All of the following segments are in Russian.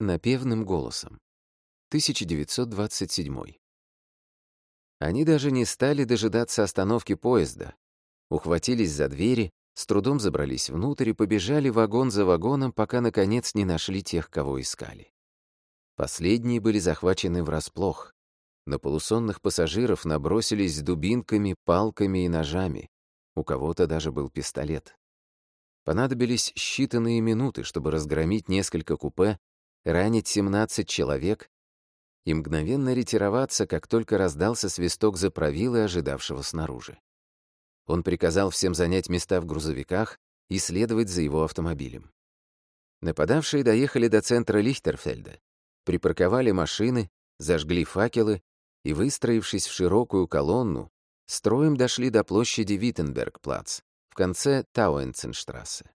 напевным голосом. 1927. Они даже не стали дожидаться остановки поезда. Ухватились за двери, с трудом забрались внутрь и побежали вагон за вагоном, пока, наконец, не нашли тех, кого искали. Последние были захвачены врасплох. На полусонных пассажиров набросились дубинками, палками и ножами. У кого-то даже был пистолет. Понадобились считанные минуты, чтобы разгромить несколько купе, ранить 17 человек и мгновенно ретироваться, как только раздался свисток за правилы, ожидавшего снаружи. Он приказал всем занять места в грузовиках и следовать за его автомобилем. Нападавшие доехали до центра Лихтерфельда, припарковали машины, зажгли факелы и, выстроившись в широкую колонну, строем дошли до площади Виттенбергплац в конце Тауэнценштрассе.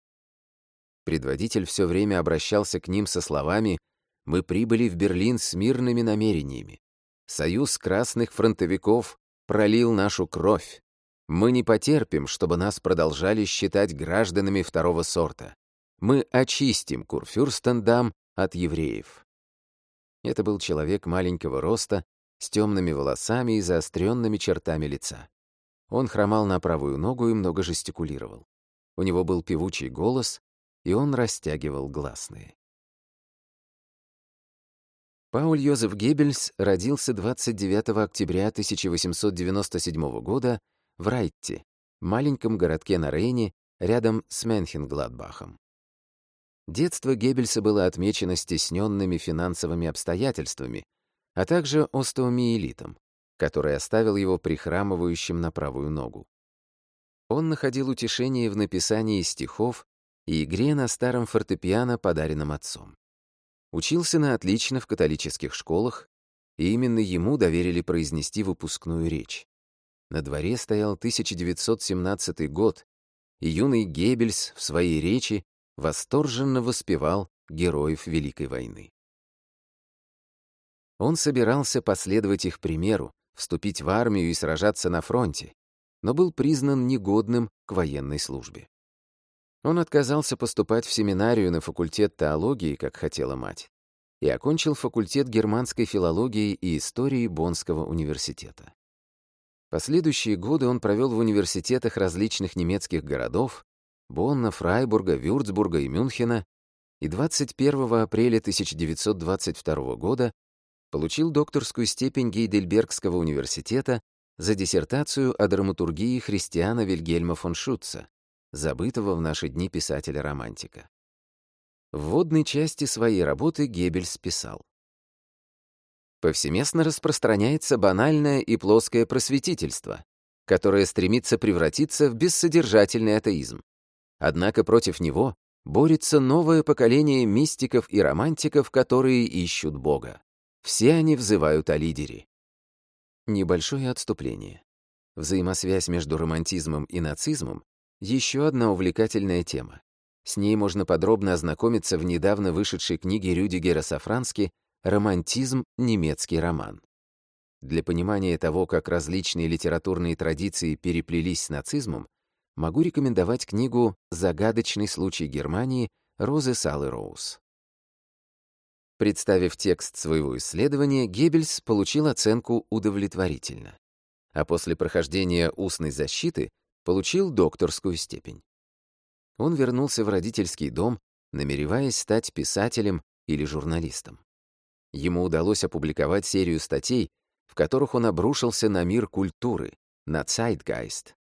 Предводитель все время обращался к ним со словами «Мы прибыли в Берлин с мирными намерениями. Союз красных фронтовиков пролил нашу кровь. Мы не потерпим, чтобы нас продолжали считать гражданами второго сорта. Мы очистим Курфюрстендам от евреев». Это был человек маленького роста, с темными волосами и заостренными чертами лица. Он хромал на правую ногу и много жестикулировал. У него был певучий голос, и он растягивал гласные. Пауль Йозеф Геббельс родился 29 октября 1897 года в Райтте, маленьком городке на Рейне, рядом с Менхенгладбахом. Детство Геббельса было отмечено стесненными финансовыми обстоятельствами, а также остеомиелитом, который оставил его прихрамывающим на правую ногу. Он находил утешение в написании стихов и игре на старом фортепиано, подаренном отцом. Учился на отлично в католических школах, и именно ему доверили произнести выпускную речь. На дворе стоял 1917 год, и юный Геббельс в своей речи восторженно воспевал героев Великой войны. Он собирался последовать их примеру, вступить в армию и сражаться на фронте, но был признан негодным к военной службе. Он отказался поступать в семинарию на факультет теологии, как хотела мать, и окончил факультет германской филологии и истории Боннского университета. Последующие годы он провел в университетах различных немецких городов Бонна, Фрайбурга, Вюрцбурга и Мюнхена, и 21 апреля 1922 года получил докторскую степень Гейдельбергского университета за диссертацию о драматургии Христиана Вильгельма фон Шутца, забытого в наши дни писателя-романтика. В водной части своей работы Геббельс писал. Повсеместно распространяется банальное и плоское просветительство, которое стремится превратиться в бессодержательный атеизм. Однако против него борется новое поколение мистиков и романтиков, которые ищут Бога. Все они взывают о лидере. Небольшое отступление. Взаимосвязь между романтизмом и нацизмом еще одна увлекательная тема. С ней можно подробно ознакомиться в недавно вышедшей книге Рюдигера Сафрански «Романтизм. Немецкий роман». Для понимания того, как различные литературные традиции переплелись с нацизмом, могу рекомендовать книгу «Загадочный случай Германии» Розы Салы Роуз. Представив текст своего исследования, Геббельс получил оценку «удовлетворительно». А после прохождения устной защиты получил докторскую степень. Он вернулся в родительский дом, намереваясь стать писателем или журналистом. Ему удалось опубликовать серию статей, в которых он обрушился на мир культуры, на Zeitgeist.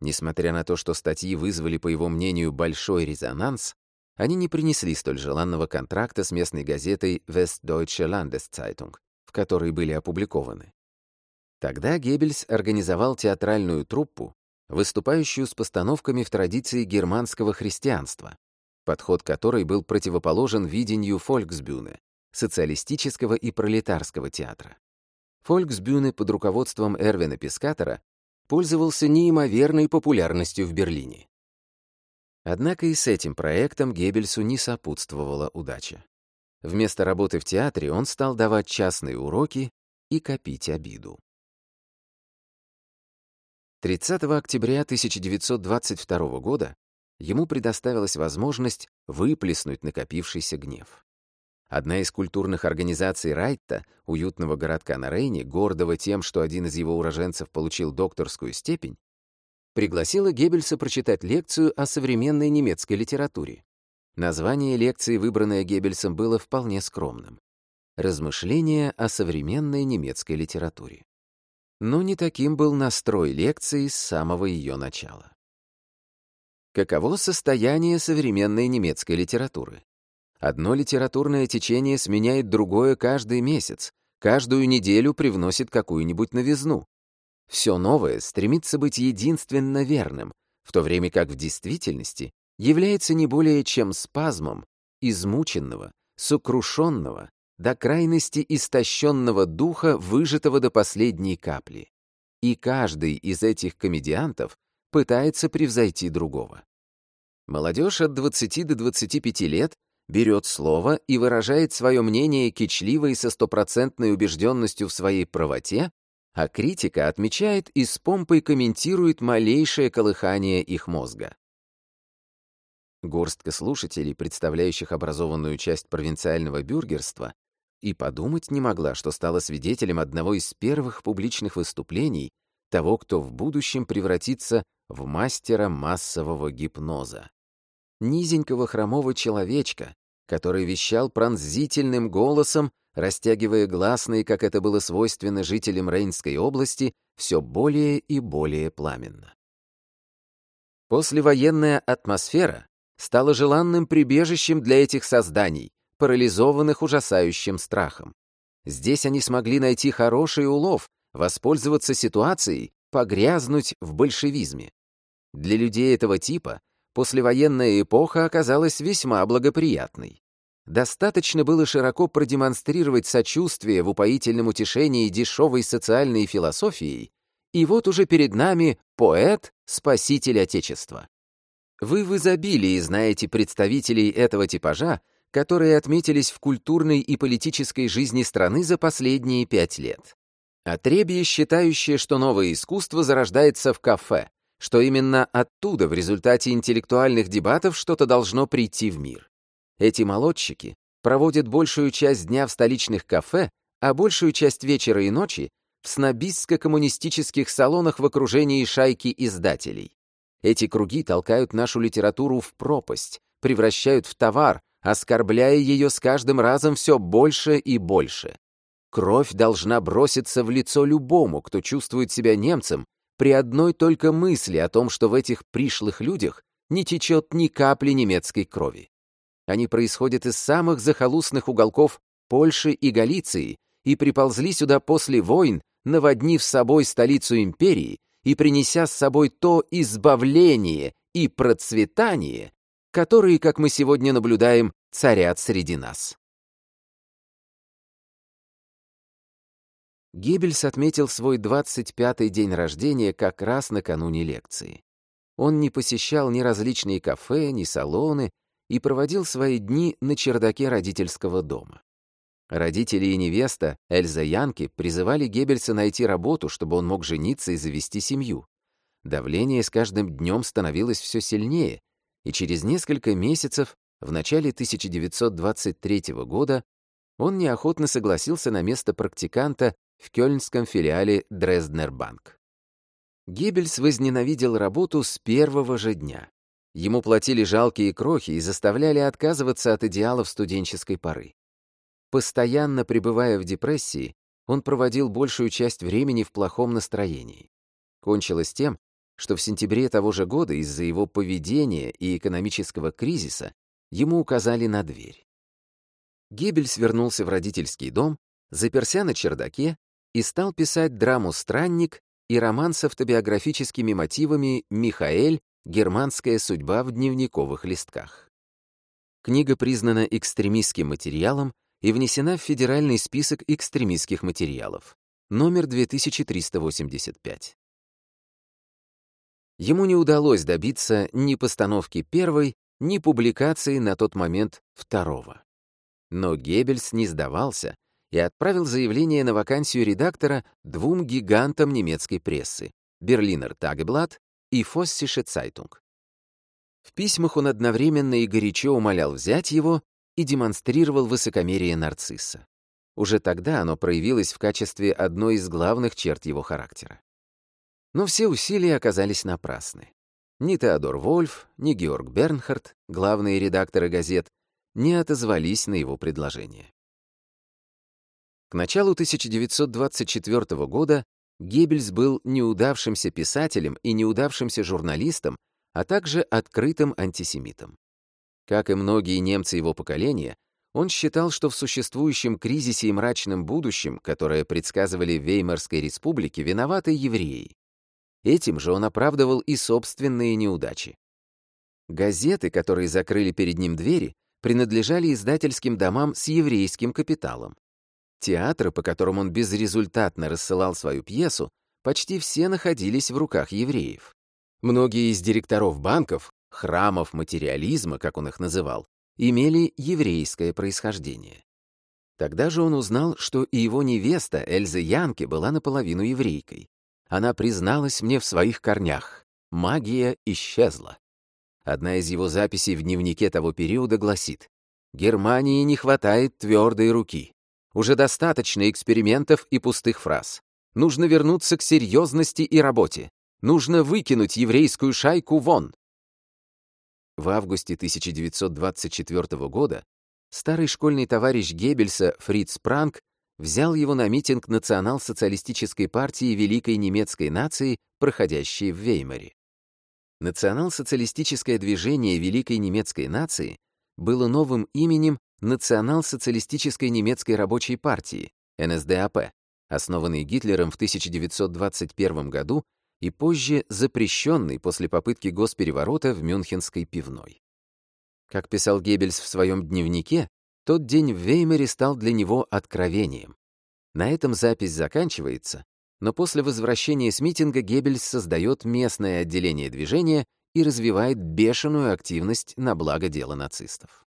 Несмотря на то, что статьи вызвали, по его мнению, большой резонанс, они не принесли столь желанного контракта с местной газетой Westdeutsche Landeszeitung, в которой были опубликованы. Тогда Геббельс организовал театральную труппу, выступающую с постановками в традиции германского христианства, подход которой был противоположен видению Фольксбюне, социалистического и пролетарского театра. Фольксбюне под руководством Эрвина Пискатора пользовался неимоверной популярностью в Берлине. Однако и с этим проектом Геббельсу не сопутствовала удача. Вместо работы в театре он стал давать частные уроки и копить обиду. 30 октября 1922 года ему предоставилась возможность выплеснуть накопившийся гнев. Одна из культурных организаций Райта, уютного городка на Рейне, гордого тем, что один из его уроженцев получил докторскую степень, пригласила Геббельса прочитать лекцию о современной немецкой литературе. Название лекции, выбранное Геббельсом, было вполне скромным. «Размышления о современной немецкой литературе». Но не таким был настрой лекции с самого ее начала. Каково состояние современной немецкой литературы? Одно литературное течение сменяет другое каждый месяц, каждую неделю привносит какую-нибудь новизну. Все новое стремится быть единственно верным, в то время как в действительности является не более чем спазмом измученного, сокрушенного, до крайности истощенного духа, выжатого до последней капли. И каждый из этих комедиантов пытается превзойти другого. Молодежь от 20 до 25 лет берет слово и выражает свое мнение кичливо и со стопроцентной убежденностью в своей правоте, а критика отмечает и с помпой комментирует малейшее колыхание их мозга. Горстка слушателей, представляющих образованную часть провинциального бюргерства, и подумать не могла, что стала свидетелем одного из первых публичных выступлений того, кто в будущем превратится в мастера массового гипноза. Низенького хромого человечка, который вещал пронзительным голосом, растягивая гласные, как это было свойственно жителям Рейнской области, все более и более пламенно. Послевоенная атмосфера стала желанным прибежищем для этих созданий, парализованных ужасающим страхом. Здесь они смогли найти хороший улов, воспользоваться ситуацией, погрязнуть в большевизме. Для людей этого типа послевоенная эпоха оказалась весьма благоприятной. Достаточно было широко продемонстрировать сочувствие в упоительном утешении дешевой социальной философией, и вот уже перед нами поэт, спаситель Отечества. Вы в изобилии знаете представителей этого типажа, которые отметились в культурной и политической жизни страны за последние пять лет. Отребье, считающее, что новое искусство зарождается в кафе, что именно оттуда в результате интеллектуальных дебатов что-то должно прийти в мир. Эти молодчики проводят большую часть дня в столичных кафе, а большую часть вечера и ночи в снобистско-коммунистических салонах в окружении шайки издателей. Эти круги толкают нашу литературу в пропасть, превращают в товар, оскорбляя ее с каждым разом все больше и больше. Кровь должна броситься в лицо любому, кто чувствует себя немцем, при одной только мысли о том, что в этих пришлых людях не течет ни капли немецкой крови. Они происходят из самых захолустных уголков Польши и Галиции и приползли сюда после войн, наводнив собой столицу империи и принеся с собой то избавление и процветание, которые, как мы сегодня наблюдаем, царят среди нас. Геббельс отметил свой 25-й день рождения как раз накануне лекции. Он не посещал ни различные кафе, ни салоны и проводил свои дни на чердаке родительского дома. Родители и невеста, Эльза Янки, призывали Геббельса найти работу, чтобы он мог жениться и завести семью. Давление с каждым днем становилось все сильнее, и через несколько месяцев, в начале 1923 года, он неохотно согласился на место практиканта в кёльнском филиале Дрезднербанк. Геббельс возненавидел работу с первого же дня. Ему платили жалкие крохи и заставляли отказываться от идеалов студенческой поры. Постоянно пребывая в депрессии, он проводил большую часть времени в плохом настроении. Кончилось тем, что в сентябре того же года из-за его поведения и экономического кризиса ему указали на дверь. Гебель свернулся в родительский дом, заперся на чердаке и стал писать драму «Странник» и роман с автобиографическими мотивами «Михаэль. Германская судьба в дневниковых листках». Книга признана экстремистским материалом и внесена в Федеральный список экстремистских материалов, номер 2385 ему не удалось добиться ни постановки первой, ни публикации на тот момент второго. Но Геббельс не сдавался и отправил заявление на вакансию редактора двум гигантам немецкой прессы — Берлинер Тагеблат и Фоссише Цайтунг. В письмах он одновременно и горячо умолял взять его и демонстрировал высокомерие нарцисса. Уже тогда оно проявилось в качестве одной из главных черт его характера. Но все усилия оказались напрасны. Ни Теодор Вольф, ни Георг Бернхард, главные редакторы газет, не отозвались на его предложение. К началу 1924 года Геббельс был неудавшимся писателем и неудавшимся журналистом, а также открытым антисемитом. Как и многие немцы его поколения, он считал, что в существующем кризисе и мрачном будущем, которое предсказывали в Веймарской республике, виноваты евреи. Этим же он оправдывал и собственные неудачи. Газеты, которые закрыли перед ним двери, принадлежали издательским домам с еврейским капиталом. Театры, по которым он безрезультатно рассылал свою пьесу, почти все находились в руках евреев. Многие из директоров банков, храмов материализма, как он их называл, имели еврейское происхождение. Тогда же он узнал, что и его невеста Эльза Янке была наполовину еврейкой она призналась мне в своих корнях. Магия исчезла. Одна из его записей в дневнике того периода гласит «Германии не хватает твердой руки. Уже достаточно экспериментов и пустых фраз. Нужно вернуться к серьезности и работе. Нужно выкинуть еврейскую шайку вон». В августе 1924 года старый школьный товарищ Геббельса Фриц Пранк взял его на митинг Национал-социалистической партии Великой немецкой нации, проходящий в Веймаре. Национал-социалистическое движение Великой немецкой нации было новым именем Национал-социалистической немецкой рабочей партии, НСДАП, основанной Гитлером в 1921 году и позже запрещенной после попытки госпереворота в Мюнхенской пивной. Как писал Геббельс в своем дневнике, тот день в Веймере стал для него откровением. На этом запись заканчивается, но после возвращения с митинга Геббельс создает местное отделение движения и развивает бешеную активность на благо дела нацистов.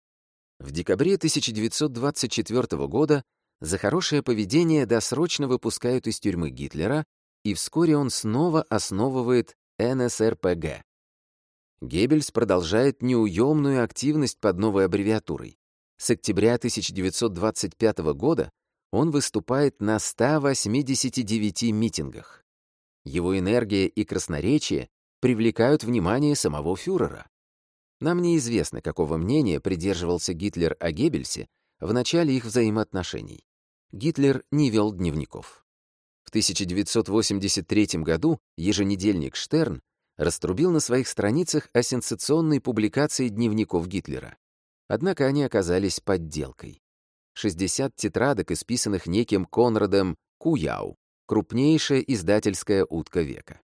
В декабре 1924 года за хорошее поведение досрочно выпускают из тюрьмы Гитлера, и вскоре он снова основывает НСРПГ. Геббельс продолжает неуемную активность под новой аббревиатурой. С октября 1925 года он выступает на 189 митингах. Его энергия и красноречие привлекают внимание самого фюрера. Нам неизвестно, какого мнения придерживался Гитлер о Геббельсе в начале их взаимоотношений. Гитлер не вел дневников. В 1983 году еженедельник «Штерн» раструбил на своих страницах о сенсационной публикации дневников Гитлера. Однако они оказались подделкой. 60 тетрадок, исписанных неким Конрадом Куяу, крупнейшая издательская утка века.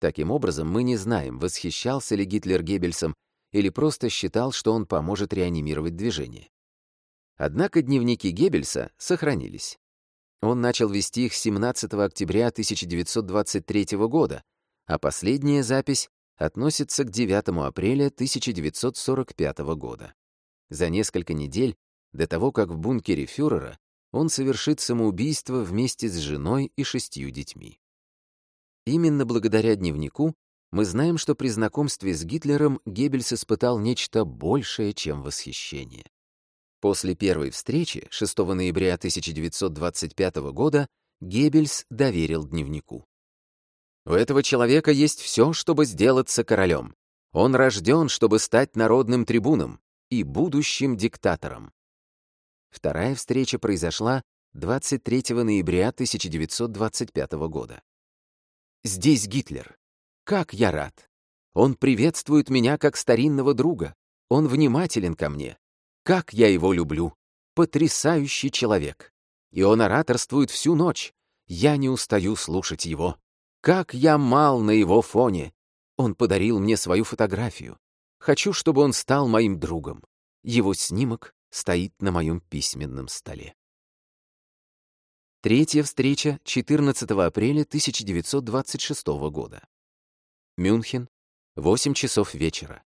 Таким образом, мы не знаем, восхищался ли Гитлер Геббельсом или просто считал, что он поможет реанимировать движение. Однако дневники Геббельса сохранились. Он начал вести их 17 октября 1923 года, а последняя запись относится к 9 апреля 1945 года за несколько недель до того, как в бункере фюрера он совершит самоубийство вместе с женой и шестью детьми. Именно благодаря дневнику мы знаем, что при знакомстве с Гитлером Геббельс испытал нечто большее, чем восхищение. После первой встречи 6 ноября 1925 года Геббельс доверил дневнику. «У этого человека есть все, чтобы сделаться королем. Он рожден, чтобы стать народным трибуном и будущим диктатором. Вторая встреча произошла 23 ноября 1925 года. «Здесь Гитлер. Как я рад! Он приветствует меня как старинного друга. Он внимателен ко мне. Как я его люблю! Потрясающий человек! И он ораторствует всю ночь. Я не устаю слушать его. Как я мал на его фоне! Он подарил мне свою фотографию. Хочу, чтобы он стал моим другом. Его снимок стоит на моем письменном столе. Третья встреча 14 апреля 1926 года. Мюнхен, 8 часов вечера.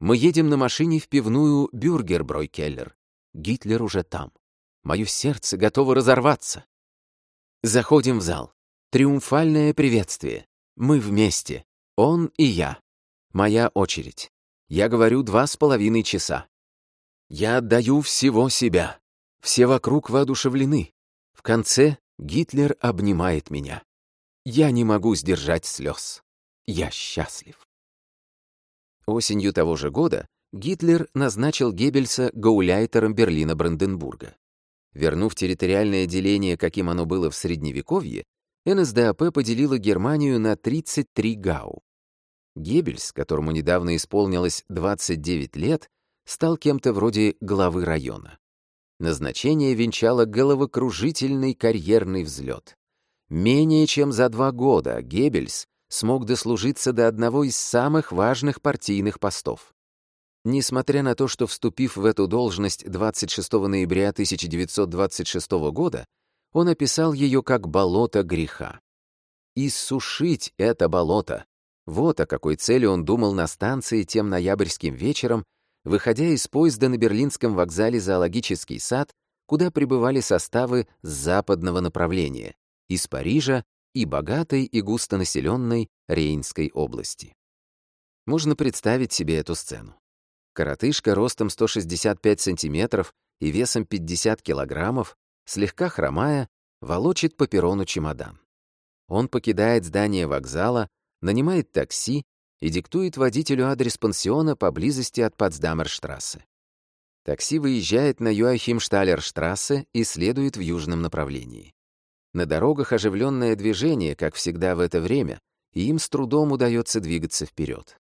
Мы едем на машине в пивную «Бюргербройкеллер». Гитлер уже там. Мое сердце готово разорваться. Заходим в зал. Триумфальное приветствие. Мы вместе. Он и я. Моя очередь. Я говорю два с половиной часа. Я отдаю всего себя. Все вокруг воодушевлены. В конце Гитлер обнимает меня. Я не могу сдержать слез. Я счастлив. Осенью того же года Гитлер назначил Геббельса гауляйтером Берлина-Бранденбурга. Вернув территориальное деление, каким оно было в Средневековье, НСДАП поделила Германию на 33 гау. Геббельс, которому недавно исполнилось 29 лет, стал кем-то вроде главы района. Назначение венчало головокружительный карьерный взлет. Менее чем за два года Геббельс смог дослужиться до одного из самых важных партийных постов. Несмотря на то, что вступив в эту должность 26 ноября 1926 года, он описал ее как «болото греха». Иссушить это болото вот о какой цели он думал на станции тем ноябрьским вечером, выходя из поезда на берлинском вокзале «Зоологический сад», куда прибывали составы с западного направления, из Парижа и богатой и густонаселенной Рейнской области. Можно представить себе эту сцену. Коротышка ростом 165 сантиметров и весом 50 килограммов, слегка хромая, волочит по перрону чемодан. Он покидает здание вокзала, нанимает такси и диктует водителю адрес пансиона поблизости от Потсдамерштрассе. Такси выезжает на Юахимшталерштрассе и следует в южном направлении. На дорогах оживленное движение, как всегда в это время, и им с трудом удается двигаться вперед.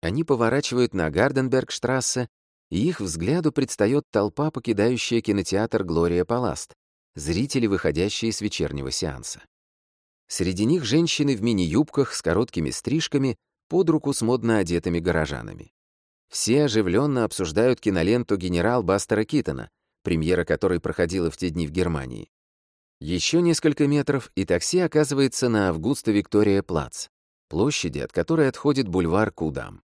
Они поворачивают на Гарденбергштрассе, и их взгляду предстает толпа, покидающая кинотеатр «Глория Паласт», зрители, выходящие с вечернего сеанса. Среди них женщины в мини-юбках с короткими стрижками под руку с модно одетыми горожанами. Все оживленно обсуждают киноленту «Генерал» Бастера Китона, премьера которой проходила в те дни в Германии. Еще несколько метров, и такси оказывается на Августа Виктория Плац, площади, от которой отходит бульвар Кудам.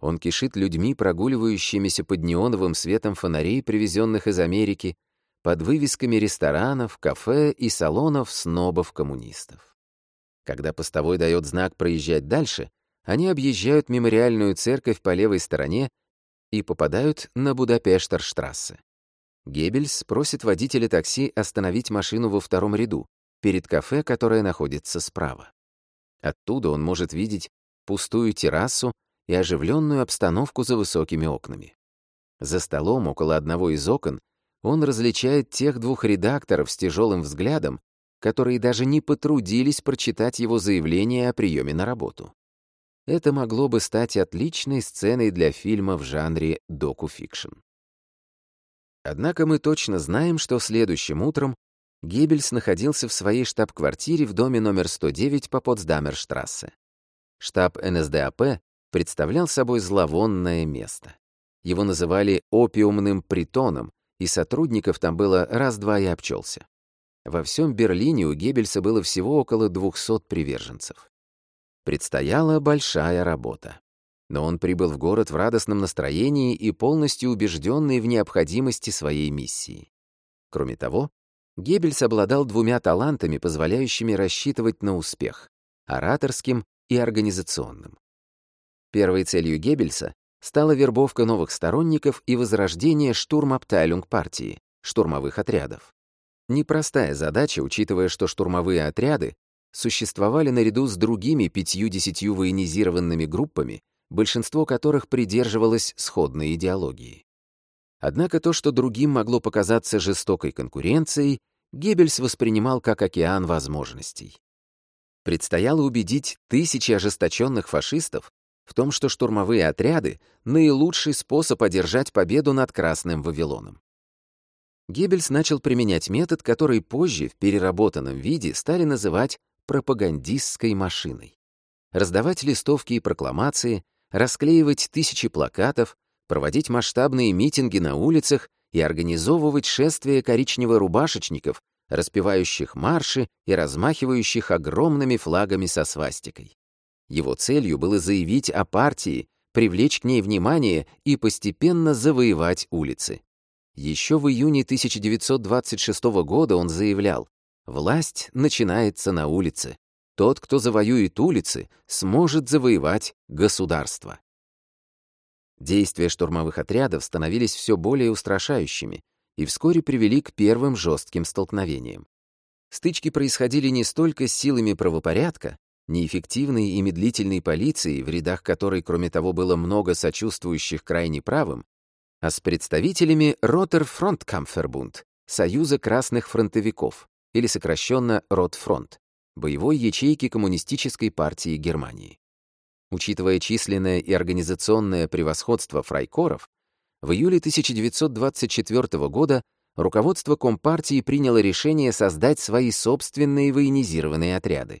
Он кишит людьми, прогуливающимися под неоновым светом фонарей, привезенных из Америки, под вывесками ресторанов, кафе и салонов снобов-коммунистов. Когда постовой дает знак проезжать дальше, они объезжают мемориальную церковь по левой стороне и попадают на Будапештерштрассе. Геббельс просит водителя такси остановить машину во втором ряду, перед кафе, которое находится справа. Оттуда он может видеть пустую террасу и оживленную обстановку за высокими окнами. За столом около одного из окон он различает тех двух редакторов с тяжелым взглядом, которые даже не потрудились прочитать его заявление о приеме на работу. Это могло бы стать отличной сценой для фильма в жанре докуфикшн. Однако мы точно знаем, что следующим утром Геббельс находился в своей штаб-квартире в доме номер 109 по Потсдамерштрассе. Штаб НСДАП представлял собой зловонное место. Его называли «опиумным притоном», и сотрудников там было раз-два и обчелся. Во всем Берлине у Геббельса было всего около 200 приверженцев. Предстояла большая работа. Но он прибыл в город в радостном настроении и полностью убежденный в необходимости своей миссии. Кроме того, Геббельс обладал двумя талантами, позволяющими рассчитывать на успех — ораторским и организационным. Первой целью Геббельса стала вербовка новых сторонников и возрождение штурмабтайлюнг-партии, штурмовых отрядов. Непростая задача, учитывая, что штурмовые отряды существовали наряду с другими пятью-десятью военизированными группами, большинство которых придерживалось сходной идеологии. Однако то, что другим могло показаться жестокой конкуренцией, Геббельс воспринимал как океан возможностей. Предстояло убедить тысячи ожесточенных фашистов в том, что штурмовые отряды — наилучший способ одержать победу над Красным Вавилоном. Геббельс начал применять метод, который позже в переработанном виде стали называть пропагандистской машиной. Раздавать листовки и прокламации, расклеивать тысячи плакатов, проводить масштабные митинги на улицах и организовывать шествия коричнево-рубашечников, распевающих марши и размахивающих огромными флагами со свастикой. Его целью было заявить о партии, привлечь к ней внимание и постепенно завоевать улицы. Еще в июне 1926 года он заявлял, «Власть начинается на улице. Тот, кто завоюет улицы, сможет завоевать государство». Действия штурмовых отрядов становились все более устрашающими и вскоре привели к первым жестким столкновениям. Стычки происходили не столько с силами правопорядка, неэффективной и медлительной полиции, в рядах которой, кроме того, было много сочувствующих крайне правым, а с представителями Ротерфронткамфербунд Союза красных фронтовиков, или сокращенно Ротфронт, боевой ячейки Коммунистической партии Германии. Учитывая численное и организационное превосходство фрайкоров, в июле 1924 года руководство Компартии приняло решение создать свои собственные военизированные отряды.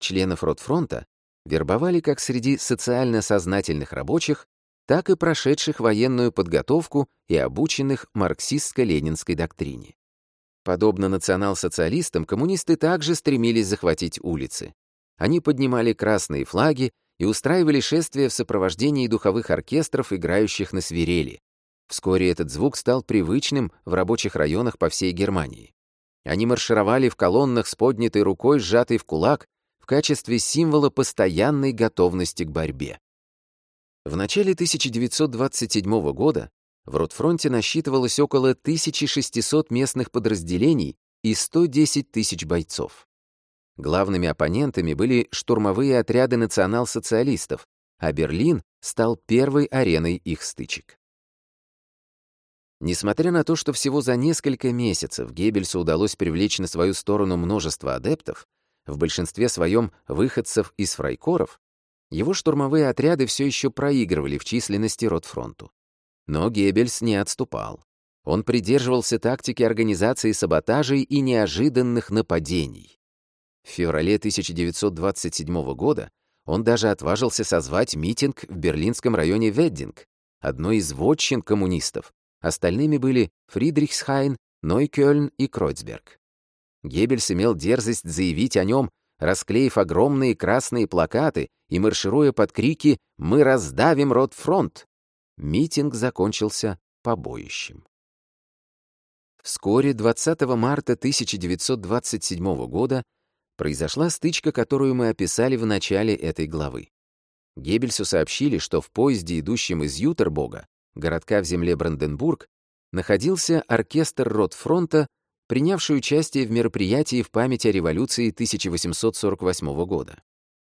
Членов Ротфронта вербовали как среди социально сознательных рабочих, так и прошедших военную подготовку и обученных марксистско-ленинской доктрине. Подобно национал-социалистам, коммунисты также стремились захватить улицы. Они поднимали красные флаги и устраивали шествия в сопровождении духовых оркестров, играющих на свирели. Вскоре этот звук стал привычным в рабочих районах по всей Германии. Они маршировали в колоннах с поднятой рукой, сжатой в кулак, в качестве символа постоянной готовности к борьбе. В начале 1927 года в Ротфронте насчитывалось около 1600 местных подразделений и 110 тысяч бойцов. Главными оппонентами были штурмовые отряды национал-социалистов, а Берлин стал первой ареной их стычек. Несмотря на то, что всего за несколько месяцев Геббельсу удалось привлечь на свою сторону множество адептов, в большинстве своем выходцев из фрайкоров, его штурмовые отряды все еще проигрывали в численности Ротфронту. Но Геббельс не отступал. Он придерживался тактики организации саботажей и неожиданных нападений. В феврале 1927 года он даже отважился созвать митинг в берлинском районе Веддинг, одной из вотчин коммунистов. Остальными были Фридрихсхайн, Нойкёльн и Кройцберг. Геббельс имел дерзость заявить о нем, расклеив огромные красные плакаты, и, маршируя под крики «Мы раздавим Ротфронт", митинг закончился побоищем. Вскоре, 20 марта 1927 года, произошла стычка, которую мы описали в начале этой главы. Геббельсу сообщили, что в поезде, идущем из Ютербога, городка в земле Бранденбург, находился оркестр Ротфронта, принявший участие в мероприятии в память о революции 1848 года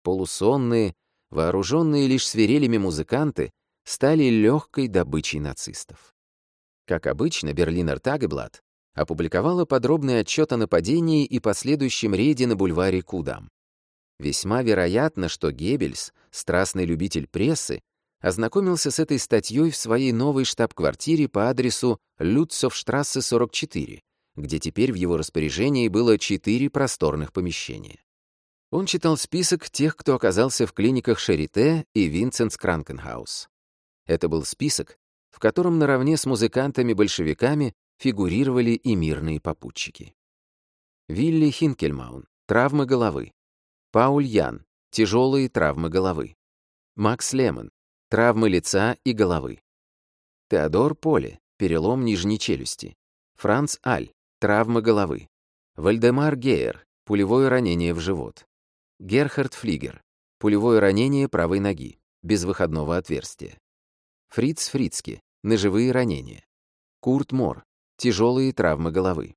полусонные, вооруженные лишь свирелями музыканты, стали легкой добычей нацистов. Как обычно, Берлинер Тагеблат опубликовала подробный отчет о нападении и последующем рейде на бульваре Кудам. Весьма вероятно, что Геббельс, страстный любитель прессы, ознакомился с этой статьей в своей новой штаб-квартире по адресу Люцовштрассе 44, где теперь в его распоряжении было четыре просторных помещения. Он читал список тех, кто оказался в клиниках Шарите и Винсент Кранкенхаус. Это был список, в котором наравне с музыкантами-большевиками фигурировали и мирные попутчики. Вилли Хинкельмаун — травмы головы. Пауль Ян — тяжелые травмы головы. Макс Лемон — травмы лица и головы. Теодор Поле — перелом нижней челюсти. Франц Аль — травмы головы. Вальдемар Гейер — пулевое ранение в живот. Герхард Флигер. Пулевое ранение правой ноги. Без выходного отверстия. Фриц Фрицки. Ножевые ранения. Курт Мор. Тяжелые травмы головы.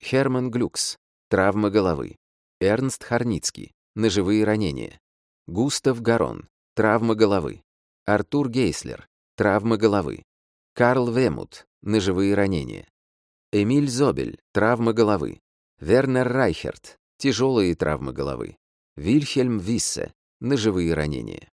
Херман Глюкс. Травмы головы. Эрнст Харницкий. Ножевые ранения. Густав Гарон. Травмы головы. Артур Гейслер. Травмы головы. Карл Вемут. Ножевые ранения. Эмиль Зобель. Травмы головы. Вернер Райхерт. Тяжелые травмы головы. Вильхельм Виссе. Ножевые ранения.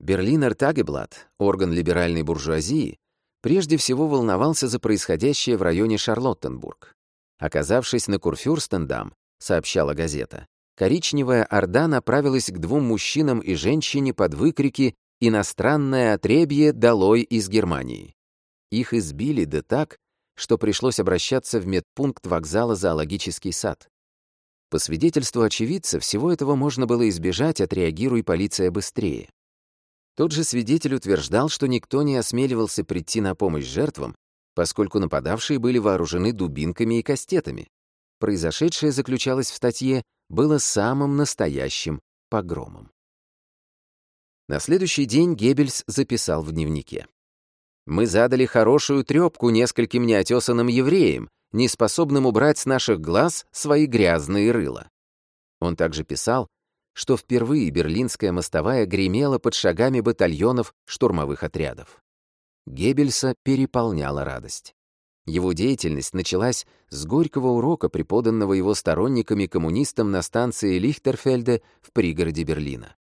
Берлинер Тагеблат, орган либеральной буржуазии, прежде всего волновался за происходящее в районе Шарлоттенбург. Оказавшись на Курфюрстендам, сообщала газета, коричневая орда направилась к двум мужчинам и женщине под выкрики «Иностранное отребье долой из Германии». Их избили да так, что пришлось обращаться в медпункт вокзала «Зоологический сад». По свидетельству очевидца, всего этого можно было избежать, отреагируй полиция быстрее. Тот же свидетель утверждал, что никто не осмеливался прийти на помощь жертвам, поскольку нападавшие были вооружены дубинками и кастетами. Произошедшее заключалось в статье было самым настоящим погромом. На следующий день Геббельс записал в дневнике. «Мы задали хорошую трёпку нескольким неотесанным евреям, не способным убрать с наших глаз свои грязные рыла. Он также писал, что впервые Берлинская мостовая гремела под шагами батальонов штурмовых отрядов. Геббельса переполняла радость. Его деятельность началась с горького урока, преподанного его сторонниками-коммунистам на станции Лихтерфельде в пригороде Берлина.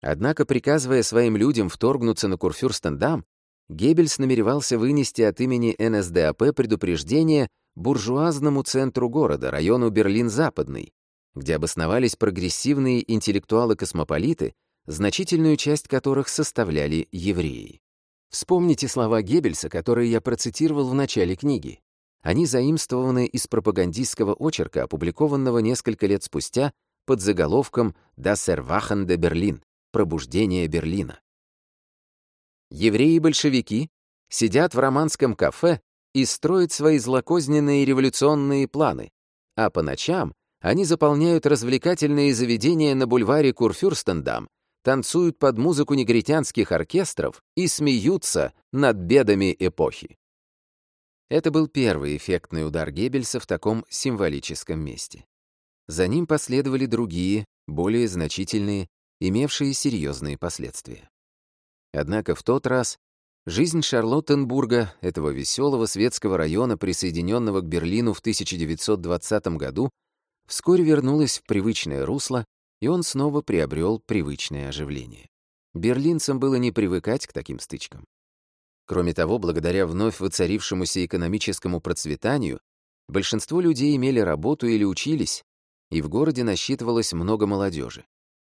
Однако, приказывая своим людям вторгнуться на Курфюрстендам, Геббельс намеревался вынести от имени НСДАП предупреждение буржуазному центру города, району Берлин-Западный, где обосновались прогрессивные интеллектуалы-космополиты, значительную часть которых составляли евреи. Вспомните слова Геббельса, которые я процитировал в начале книги. Они заимствованы из пропагандистского очерка, опубликованного несколько лет спустя под заголовком «Das Erwachen de Berlin» — «Пробуждение Берлина». Евреи-большевики сидят в романском кафе и строят свои злокозненные революционные планы, а по ночам они заполняют развлекательные заведения на бульваре Курфюрстендам, танцуют под музыку негритянских оркестров и смеются над бедами эпохи. Это был первый эффектный удар Геббельса в таком символическом месте. За ним последовали другие, более значительные, имевшие серьезные последствия. Однако в тот раз Жизнь Шарлоттенбурга, этого веселого светского района, присоединенного к Берлину в 1920 году, вскоре вернулась в привычное русло, и он снова приобрел привычное оживление. Берлинцам было не привыкать к таким стычкам. Кроме того, благодаря вновь воцарившемуся экономическому процветанию, большинство людей имели работу или учились, и в городе насчитывалось много молодежи,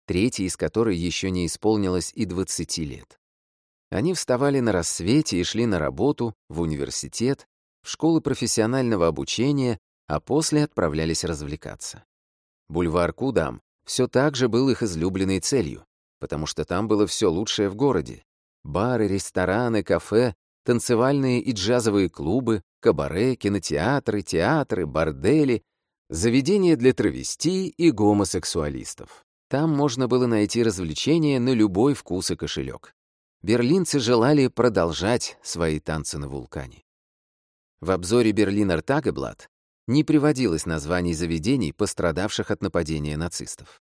третьей из которой еще не исполнилось и 20 лет. Они вставали на рассвете и шли на работу, в университет, в школы профессионального обучения, а после отправлялись развлекаться. Бульвар Кудам все так же был их излюбленной целью, потому что там было все лучшее в городе. Бары, рестораны, кафе, танцевальные и джазовые клубы, кабаре, кинотеатры, театры, бордели, заведения для травести и гомосексуалистов. Там можно было найти развлечения на любой вкус и кошелек берлинцы желали продолжать свои танцы на вулкане. В обзоре Берлинер Тагеблат не приводилось названий заведений, пострадавших от нападения нацистов.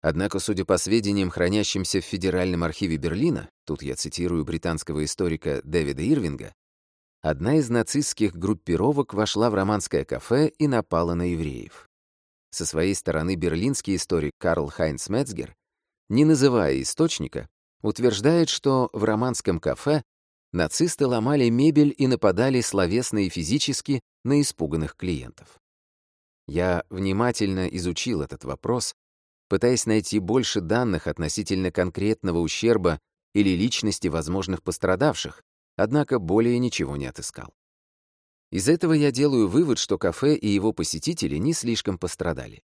Однако, судя по сведениям, хранящимся в Федеральном архиве Берлина, тут я цитирую британского историка Дэвида Ирвинга, одна из нацистских группировок вошла в романское кафе и напала на евреев. Со своей стороны берлинский историк Карл Хайнц Мецгер, не называя источника, утверждает, что в романском кафе нацисты ломали мебель и нападали словесно и физически на испуганных клиентов. Я внимательно изучил этот вопрос, пытаясь найти больше данных относительно конкретного ущерба или личности возможных пострадавших, однако более ничего не отыскал. Из этого я делаю вывод, что кафе и его посетители не слишком пострадали.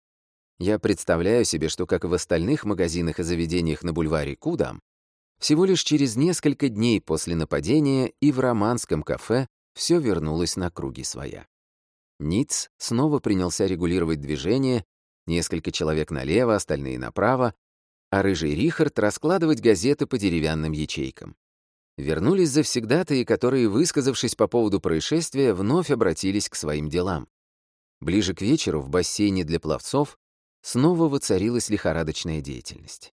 Я представляю себе, что, как и в остальных магазинах и заведениях на бульваре Кудам, всего лишь через несколько дней после нападения и в романском кафе все вернулось на круги своя. Ниц снова принялся регулировать движение, несколько человек налево, остальные направо, а рыжий Рихард раскладывать газеты по деревянным ячейкам. Вернулись завсегдатые, которые, высказавшись по поводу происшествия, вновь обратились к своим делам. Ближе к вечеру в бассейне для пловцов снова воцарилась лихорадочная деятельность.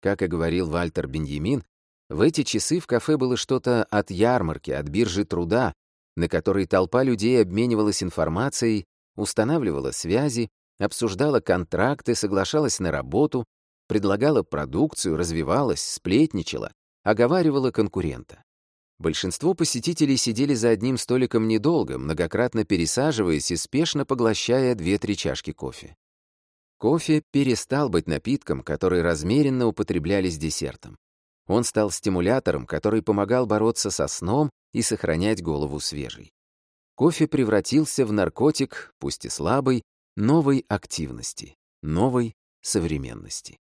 Как и говорил Вальтер Беньямин, в эти часы в кафе было что-то от ярмарки, от биржи труда, на которой толпа людей обменивалась информацией, устанавливала связи, обсуждала контракты, соглашалась на работу, предлагала продукцию, развивалась, сплетничала, оговаривала конкурента. Большинство посетителей сидели за одним столиком недолго, многократно пересаживаясь и спешно поглощая 2-3 чашки кофе. Кофе перестал быть напитком, который размеренно употребляли с десертом. Он стал стимулятором, который помогал бороться со сном и сохранять голову свежей. Кофе превратился в наркотик, пусть и слабый, новой активности, новой современности.